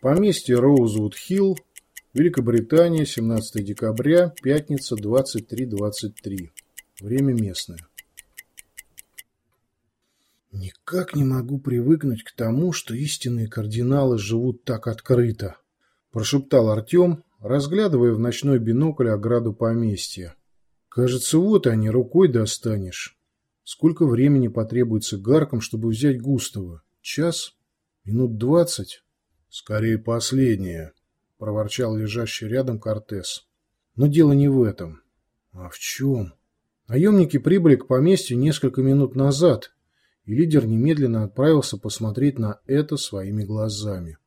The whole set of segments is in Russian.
Поместье Роузвуд-Хилл, Великобритания, 17 декабря, пятница, 23.23. Время местное. Никак не могу привыкнуть к тому, что истинные кардиналы живут так открыто, прошептал Артем, разглядывая в ночной бинокль ограду поместья. Кажется, вот они, рукой достанешь. Сколько времени потребуется гаркам, чтобы взять Густава? Час? Минут двадцать? «Скорее последнее», — проворчал лежащий рядом Кортес. «Но дело не в этом. А в чем?» Наемники прибыли к поместью несколько минут назад, и лидер немедленно отправился посмотреть на это своими глазами.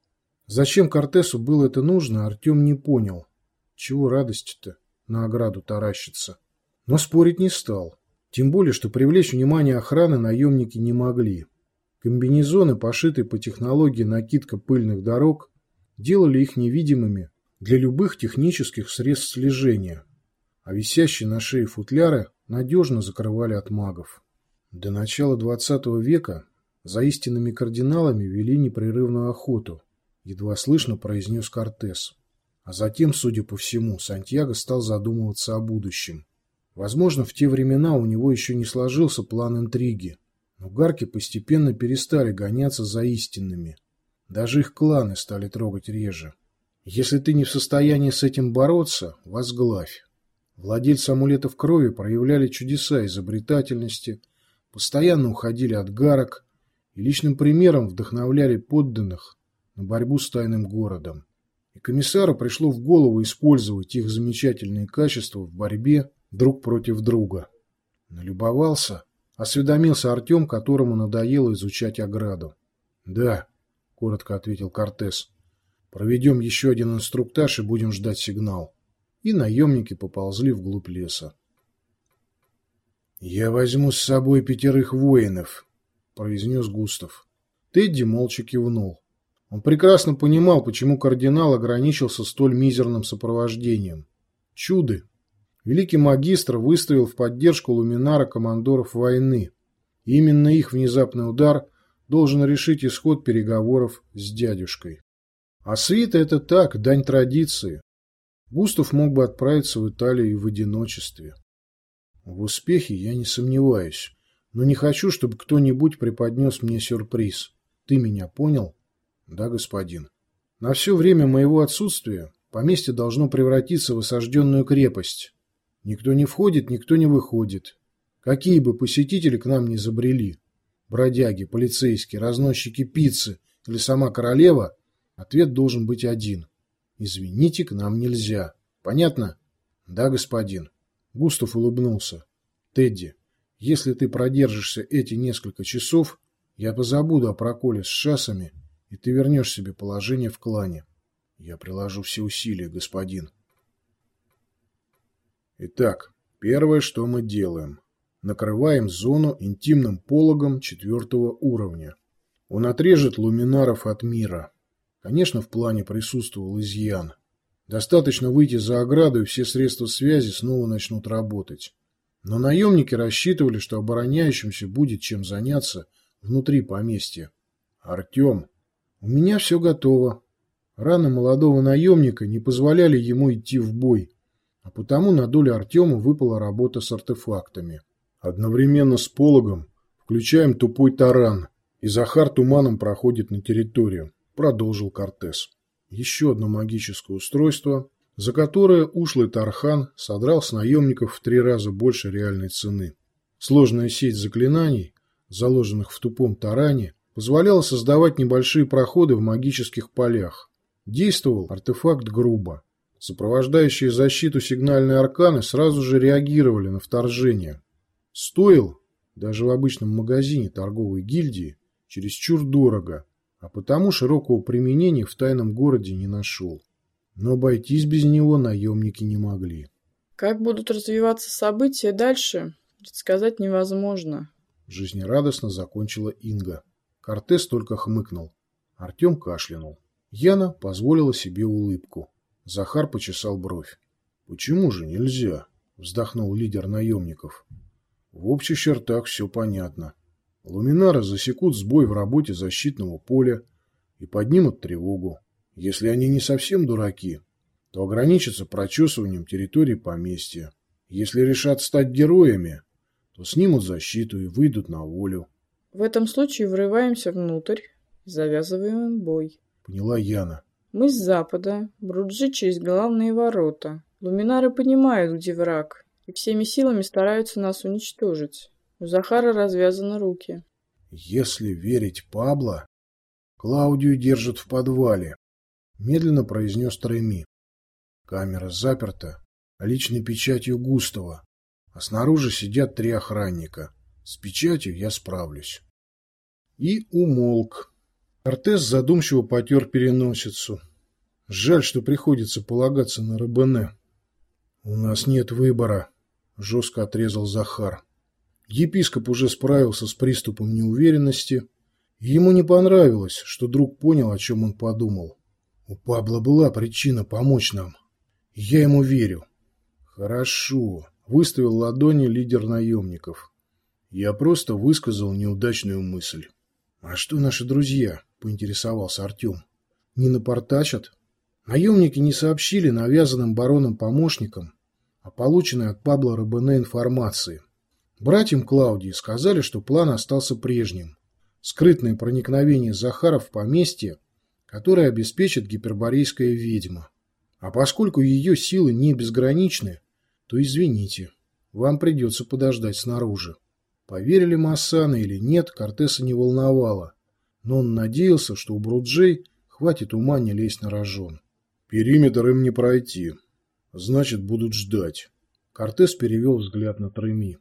Зачем Кортесу было это нужно, Артем не понял. Чего радости-то на ограду таращиться? Но спорить не стал. Тем более, что привлечь внимание охраны наемники не могли. Комбинезоны, пошитые по технологии накидка пыльных дорог, делали их невидимыми для любых технических средств слежения, а висящие на шее футляры надежно закрывали от магов. До начала XX века за истинными кардиналами вели непрерывную охоту, едва слышно произнес Кортес. А затем, судя по всему, Сантьяго стал задумываться о будущем. Возможно, в те времена у него еще не сложился план интриги, но гарки постепенно перестали гоняться за истинными. Даже их кланы стали трогать реже. Если ты не в состоянии с этим бороться, возглавь. Владельцы амулетов крови проявляли чудеса изобретательности, постоянно уходили от гарок и личным примером вдохновляли подданных на борьбу с тайным городом. И комиссару пришло в голову использовать их замечательные качества в борьбе друг против друга. Налюбовался Осведомился Артем, которому надоело изучать ограду. «Да», — коротко ответил Кортес. «Проведем еще один инструктаж и будем ждать сигнал». И наемники поползли вглубь леса. «Я возьму с собой пятерых воинов», — произнес Густав. Тедди молча кивнул. Он прекрасно понимал, почему кардинал ограничился столь мизерным сопровождением. Чуды, Великий магистр выставил в поддержку Луминара командоров войны. И именно их внезапный удар должен решить исход переговоров с дядюшкой. А свита это так, дань традиции. Густав мог бы отправиться в Италию в одиночестве. В успехе я не сомневаюсь, но не хочу, чтобы кто-нибудь преподнес мне сюрприз. Ты меня понял? Да, господин. На все время моего отсутствия поместье должно превратиться в осажденную крепость, Никто не входит, никто не выходит. Какие бы посетители к нам ни забрели, бродяги, полицейские, разносчики пиццы или сама королева, ответ должен быть один. Извините, к нам нельзя. Понятно? Да, господин. Густав улыбнулся. Тедди, если ты продержишься эти несколько часов, я позабуду о проколе с шассами, и ты вернешь себе положение в клане. Я приложу все усилия, господин. Итак, первое, что мы делаем. Накрываем зону интимным пологом четвертого уровня. Он отрежет луминаров от мира. Конечно, в плане присутствовал изъян. Достаточно выйти за ограду, и все средства связи снова начнут работать. Но наемники рассчитывали, что обороняющимся будет чем заняться внутри поместья. Артем, у меня все готово. Раны молодого наемника не позволяли ему идти в бой, а потому на долю Артема выпала работа с артефактами. Одновременно с пологом включаем тупой таран, и Захар туманом проходит на территорию, продолжил Кортес. Еще одно магическое устройство, за которое ушлый Тархан содрал с наемников в три раза больше реальной цены. Сложная сеть заклинаний, заложенных в тупом таране, позволяла создавать небольшие проходы в магических полях. Действовал артефакт грубо, Сопровождающие защиту сигнальные арканы сразу же реагировали на вторжение. Стоил, даже в обычном магазине торговой гильдии, чересчур дорого, а потому широкого применения в тайном городе не нашел. Но обойтись без него наемники не могли. Как будут развиваться события дальше, предсказать невозможно. Жизнерадостно закончила Инга. Кортес только хмыкнул. Артем кашлянул. Яна позволила себе улыбку. Захар почесал бровь. «Почему же нельзя?» – вздохнул лидер наемников. «В общих чертах все понятно. Луминары засекут сбой в работе защитного поля и поднимут тревогу. Если они не совсем дураки, то ограничатся прочесыванием территории поместья. Если решат стать героями, то снимут защиту и выйдут на волю. В этом случае врываемся внутрь и завязываем бой. Поняла Яна. Мы с запада, Бруджи через главные ворота. Луминары понимают, где враг, и всеми силами стараются нас уничтожить. У Захара развязаны руки. Если верить Пабло, Клаудию держат в подвале, медленно произнес Треми. Камера заперта, а личной печатью Густова, а снаружи сидят три охранника. С печатью я справлюсь. И умолк. Кортес задумчиво потер переносицу. Жаль, что приходится полагаться на Рабене. У нас нет выбора, жестко отрезал Захар. Епископ уже справился с приступом неуверенности, ему не понравилось, что друг понял, о чем он подумал. У Пабла была причина помочь нам. Я ему верю. Хорошо, выставил ладони лидер наемников. Я просто высказал неудачную мысль. А что наши друзья? Поинтересовался Артем. Не напортачат? Наемники не сообщили навязанным бароном помощникам о полученной от Пабло Робене информации. Братьям Клаудии сказали, что план остался прежним. Скрытное проникновение Захара в поместье, которое обеспечит гиперборейская ведьма. А поскольку ее силы не безграничны, то извините, вам придется подождать снаружи. Поверили Массана или нет, Кортеса не волновало, но он надеялся, что у Бруджей хватит ума не лезть на рожон. Периметр им не пройти. Значит, будут ждать. Кортес перевел взгляд на Треми.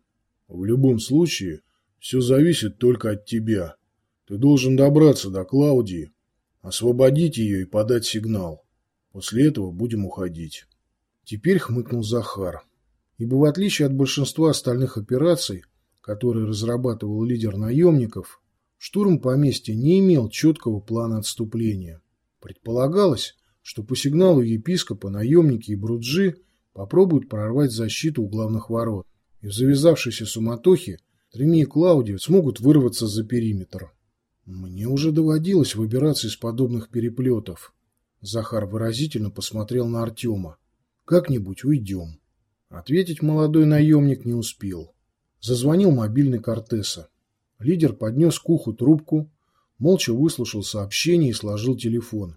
В любом случае, все зависит только от тебя. Ты должен добраться до Клаудии, освободить ее и подать сигнал. После этого будем уходить. Теперь хмыкнул Захар. Ибо в отличие от большинства остальных операций, которые разрабатывал лидер наемников, штурм поместья не имел четкого плана отступления. Предполагалось, что по сигналу епископа наемники и бруджи попробуют прорвать защиту у главных ворот, и в завязавшейся суматохе Треми и Клаудио смогут вырваться за периметр. Мне уже доводилось выбираться из подобных переплетов. Захар выразительно посмотрел на Артема. «Как-нибудь уйдем». Ответить молодой наемник не успел. Зазвонил мобильный Кортеса. Лидер поднес к уху трубку, молча выслушал сообщение и сложил телефон.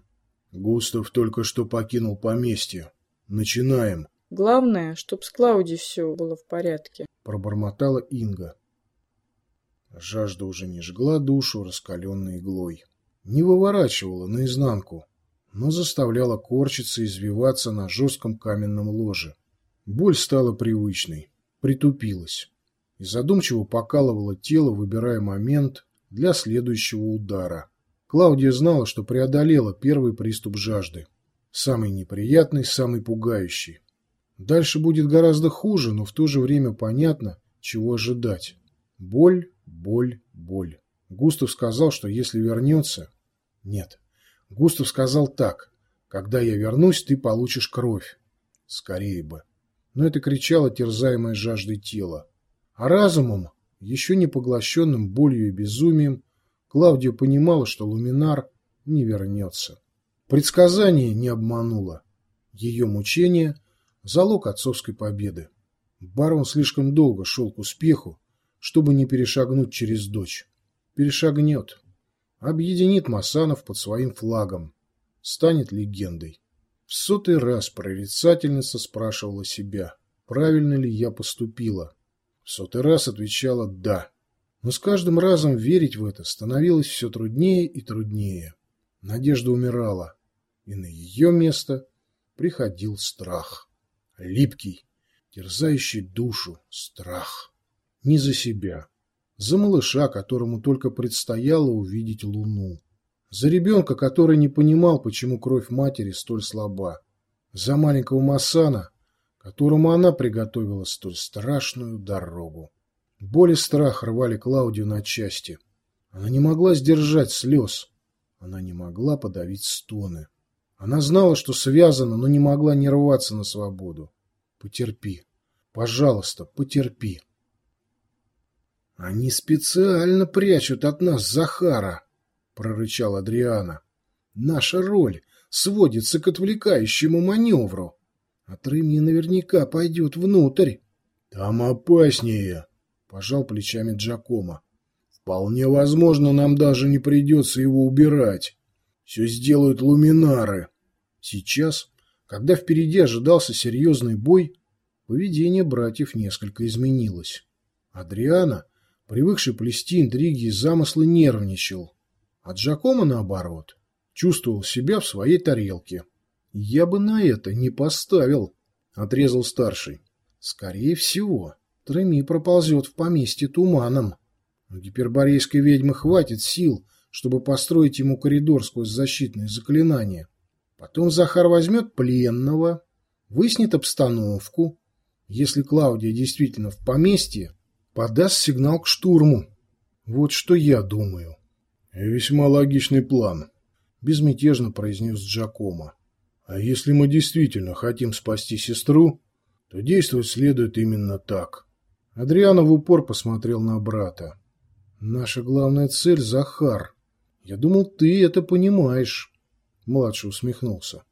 «Густав только что покинул поместье. Начинаем». «Главное, чтоб с Клауди все было в порядке», — пробормотала Инга. Жажда уже не жгла душу раскаленной иглой. Не выворачивала наизнанку, но заставляла корчиться и извиваться на жестком каменном ложе. Боль стала привычной, притупилась и задумчиво покалывала тело, выбирая момент для следующего удара. Клаудия знала, что преодолела первый приступ жажды. Самый неприятный, самый пугающий. Дальше будет гораздо хуже, но в то же время понятно, чего ожидать. Боль, боль, боль. Густав сказал, что если вернется... Нет, Густав сказал так. Когда я вернусь, ты получишь кровь. Скорее бы. Но это кричало терзаемое жаждой тело. А разумом, еще не поглощенным болью и безумием, Клавдия понимала, что Луминар не вернется. Предсказание не обмануло. Ее мучение – залог отцовской победы. Барон слишком долго шел к успеху, чтобы не перешагнуть через дочь. Перешагнет объединит Масанов под своим флагом, станет легендой. В сотый раз прорицательница спрашивала себя, правильно ли я поступила. В сотый раз отвечала «да». Но с каждым разом верить в это становилось все труднее и труднее. Надежда умирала, и на ее место приходил страх. Липкий, терзающий душу страх. Не за себя, за малыша, которому только предстояло увидеть луну. За ребенка, который не понимал, почему кровь матери столь слаба. За маленького Масана, которому она приготовила столь страшную дорогу. Боль и страх рвали Клаудию на части. Она не могла сдержать слез. Она не могла подавить стоны. Она знала, что связана, но не могла не рваться на свободу. Потерпи. Пожалуйста, потерпи. «Они специально прячут от нас Захара», — прорычал Адриана. «Наша роль сводится к отвлекающему маневру. А Трымни наверняка пойдет внутрь. — Там опаснее, — пожал плечами Джакома. — Вполне возможно, нам даже не придется его убирать. Все сделают луминары. Сейчас, когда впереди ожидался серьезный бой, поведение братьев несколько изменилось. Адриана, привыкший плести интриги и замыслы, нервничал. А Джакомо, наоборот, чувствовал себя в своей тарелке. «Я бы на это не поставил», — отрезал старший. «Скорее всего, Треми проползет в поместье туманом. У гиперборейской ведьмы хватит сил, чтобы построить ему коридор сквозь защитные заклинания. Потом Захар возьмет пленного, выяснит обстановку. Если Клаудия действительно в поместье, подаст сигнал к штурму. Вот что я думаю. Весьма логичный план, безмятежно произнес Джакомо. А если мы действительно хотим спасти сестру, то действовать следует именно так. Адриана в упор посмотрел на брата. Наша главная цель — Захар. Я думал, ты это понимаешь. Младший усмехнулся.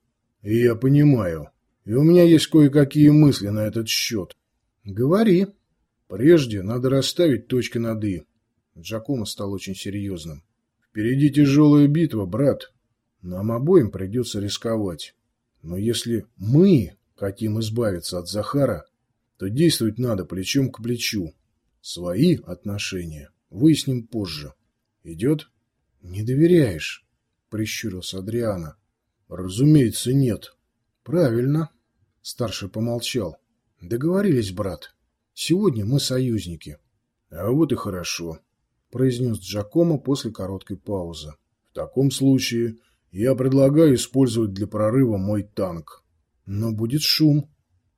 И я понимаю. И у меня есть кое-какие мысли на этот счет. Говори. Прежде надо расставить точки над «и». Джакомо стал очень серьезным. Впереди тяжелая битва, брат. Нам обоим придется рисковать. Но если мы хотим избавиться от Захара, то действовать надо плечом к плечу. Свои отношения выясним позже. Идет? Не доверяешь, прищурился Адриана. Разумеется, нет. Правильно. Старший помолчал. Договорились, брат. Сегодня мы союзники. А вот и хорошо произнес Джакомо после короткой паузы. В таком случае я предлагаю использовать для прорыва мой танк. Но будет шум.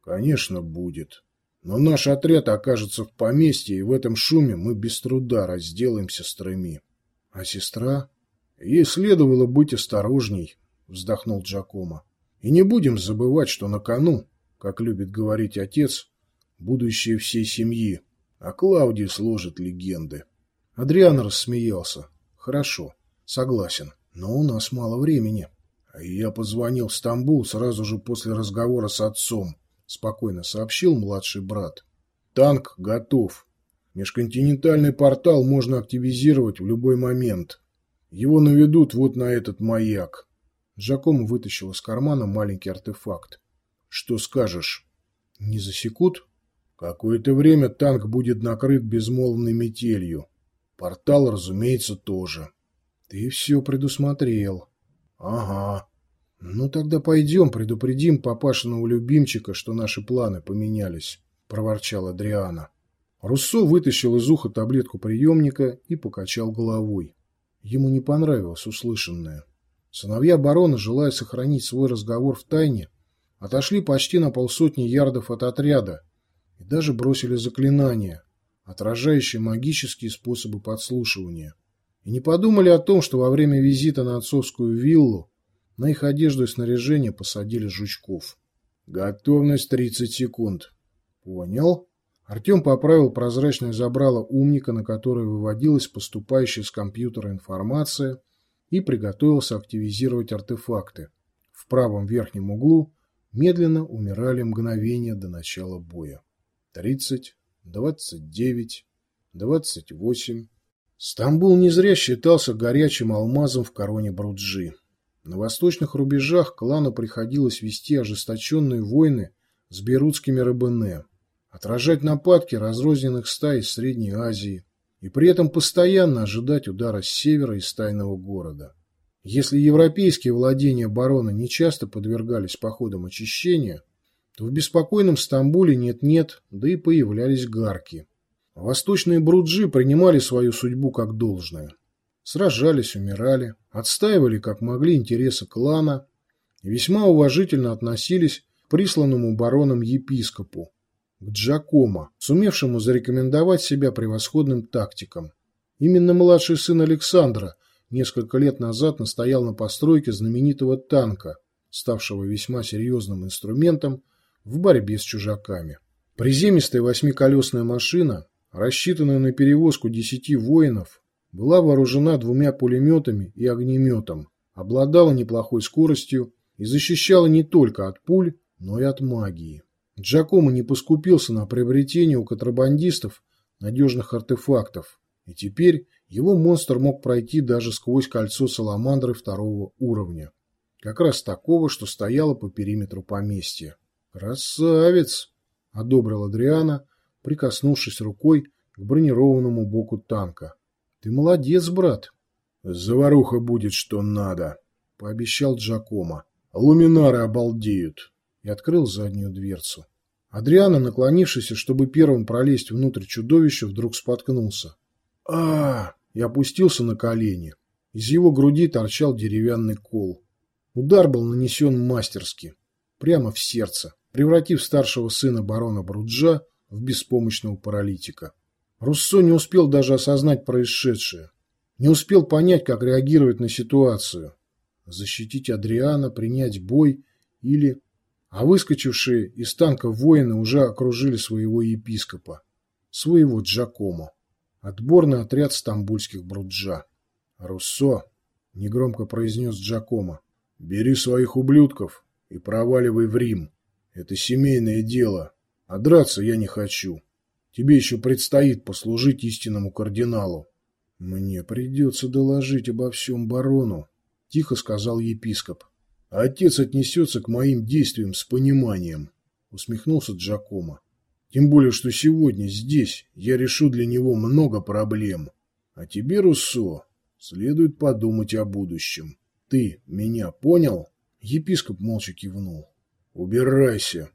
Конечно, будет. Но наш отряд окажется в поместье, и в этом шуме мы без труда разделаемся с Треми. А сестра? Ей следовало быть осторожней, вздохнул Джакомо. И не будем забывать, что на кону, как любит говорить отец, будущее всей семьи, а Клаудий сложит легенды. Адриан рассмеялся. Хорошо, согласен, но у нас мало времени. Я позвонил в Стамбул сразу же после разговора с отцом, спокойно сообщил младший брат. Танк готов. Межконтинентальный портал можно активизировать в любой момент. Его наведут вот на этот маяк. Джаком вытащил из кармана маленький артефакт. Что скажешь? Не засекут? Какое-то время танк будет накрыт безмолвной метелью. Портал, разумеется, тоже. Ты все предусмотрел. Ага. Ну тогда пойдем, предупредим папашиного любимчика, что наши планы поменялись, проворчал Адриана. Руссо вытащил из уха таблетку приемника и покачал головой. Ему не понравилось услышанное. Сыновья барона, желая сохранить свой разговор в тайне, отошли почти на полсотни ярдов от отряда и даже бросили заклинание, отражающие магические способы подслушивания, и не подумали о том, что во время визита на отцовскую виллу на их одежду и снаряжение посадили жучков. Готовность 30 секунд. Понял. Артем поправил прозрачное забрало умника, на которое выводилась поступающая с компьютера информация, и приготовился активизировать артефакты. В правом верхнем углу медленно умирали мгновения до начала боя. Тридцать, двадцать девять, двадцать восемь. Стамбул не зря считался горячим алмазом в короне Бруджи. На восточных рубежах клану приходилось вести ожесточенные войны с берутскими рыбыне, отражать нападки разрозненных стай из Средней Азии и при этом постоянно ожидать удара с севера из тайного города. Если европейские владения барона не часто подвергались походам очищения, то в беспокойном Стамбуле нет-нет, да и появлялись гарки. Восточные бруджи принимали свою судьбу как должное. Сражались, умирали, отстаивали как могли интересы клана и весьма уважительно относились к присланному бароном епископу, к Джакомо, сумевшему зарекомендовать себя превосходным тактиком. Именно младший сын Александра несколько лет назад настоял на постройке знаменитого танка, ставшего весьма серьезным инструментом в борьбе с чужаками. Приземистая восьмиколесная машина, рассчитанная на перевозку десяти воинов, была вооружена двумя пулеметами и огнеметом, обладала неплохой скоростью и защищала не только от пуль, но и от магии. Джакомо не поскупился на приобретение у контрабандистов надежных артефактов, и теперь его монстр мог пройти даже сквозь кольцо саламандры второго уровня. Как раз такого, что стояло по периметру поместья. «Красавец!» – одобрил Адриана, прикоснувшись рукой к бронированному боку танка. «Ты молодец, брат!» «Заваруха будет, что надо!» – пообещал Джакомо. «Луминары обалдеют!» и открыл заднюю дверцу. Адриана, наклонившийся, чтобы первым пролезть внутрь чудовища, вдруг споткнулся. а, и опустился на колени. Из его груди торчал деревянный кол. Удар был нанесен мастерски, прямо в сердце, превратив старшего сына барона Бруджа в беспомощного паралитика. Руссо не успел даже осознать происшедшее. Не успел понять, как реагировать на ситуацию. Защитить Адриана, принять бой или... А выскочившие из танка воины уже окружили своего епископа, своего Джакомо. Отборный отряд стамбульских Бруджа. «Руссо», — негромко произнес Джакомо, — «бери своих ублюдков и проваливай в Рим. Это семейное дело, а драться я не хочу. Тебе еще предстоит послужить истинному кардиналу». «Мне придется доложить обо всем барону», — тихо сказал епископ. «Отец отнесется к моим действиям с пониманием», — усмехнулся Джакомо. «Тем более, что сегодня здесь я решу для него много проблем. А тебе, Руссо, следует подумать о будущем. Ты меня понял?» Епископ молча кивнул. Убирайся.